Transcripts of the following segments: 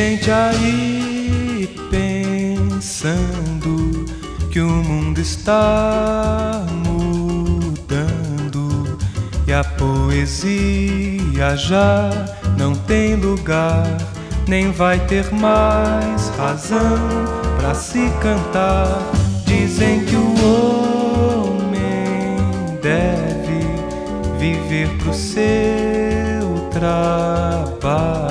gente aí pensando que o mundo está mudando e a poesia já não tem lugar, nem vai ter mais razão para se cantar. Dizem que o homem deve viver pro seu trabalho.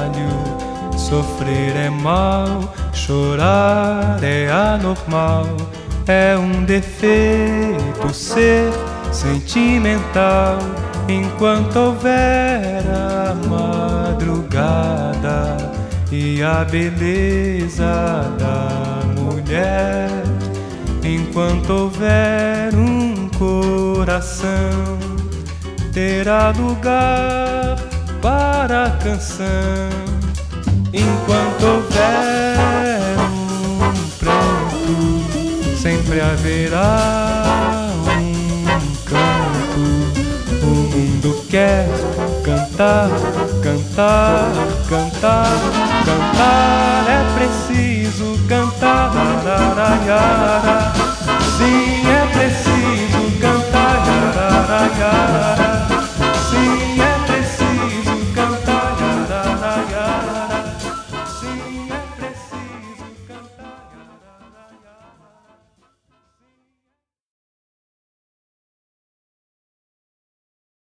Sofrer é mal, chorar é anormal, é um defeito ser sentimental. Enquanto houver a madrugada e a beleza da mulher, enquanto houver um coração, terá lugar para a canção. Enquanto houver um pranto, sempre haverá um canto. O mundo quer cantar, cantar, cantar, cantar. É preciso cantar, araraiara.